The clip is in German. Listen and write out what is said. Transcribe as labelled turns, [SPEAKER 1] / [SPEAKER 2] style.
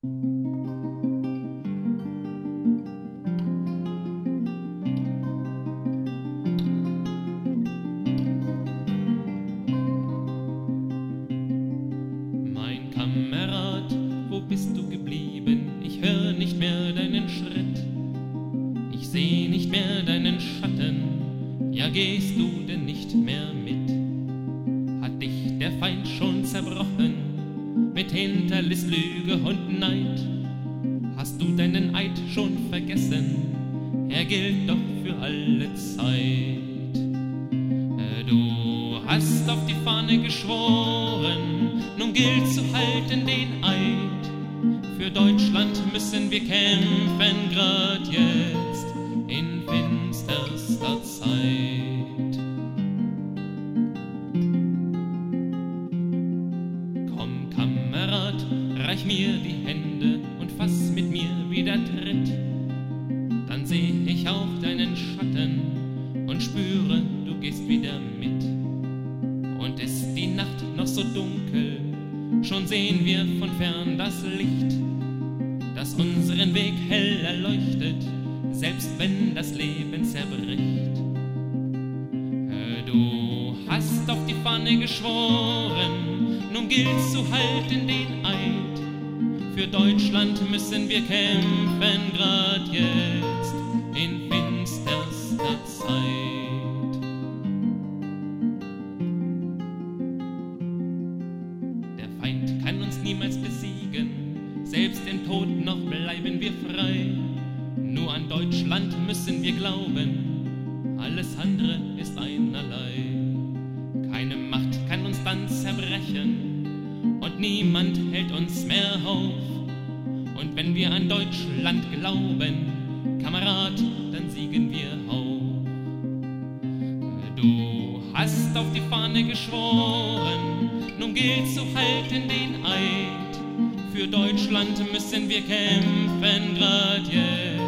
[SPEAKER 1] Mein Kamerad, wo bist du geblieben? Ich hör nicht mehr deinen Schritt. Ich seh nicht mehr deinen Schatten. Ja, gehst du denn nicht mehr mit? Hat dich der Feind schon zerbrochen? Mit Hinterlist, Lüge und Neid? Hast du deinen Eid schon vergessen? Er gilt doch für alle Zeit. Äh, Du hast auf die Fahne geschworen, nun gilt zu halten den Eid. Für Deutschland müssen wir kämpfen, grad jetzt reich mir die Hände und fass mit mir wieder Tritt. Dann seh ich auch deinen Schatten und spüre, du gehst wieder mit. Und ist die Nacht noch so dunkel, schon sehen wir von fern das Licht, das unseren Weg hell erleuchtet, selbst wenn das Leben zerbricht. Du hast auf die Fahne geschworen, nun gilt's zu halten den. Für Deutschland müssen wir kämpfen, grad jetzt in finsterster Zeit. Der Feind kann uns niemals besiegen, selbst im Tod noch bleiben wir frei. Nur an Deutschland müssen wir glauben, alles andere ist einerlei. Niemand hält uns mehr auf. Und wenn wir an Deutschland glauben, Kamerad, dann siegen wir auch. Du hast auf die Fahne geschworen, nun gilt zu halten den Eid. Für Deutschland müssen wir kämpfen, grad jetzt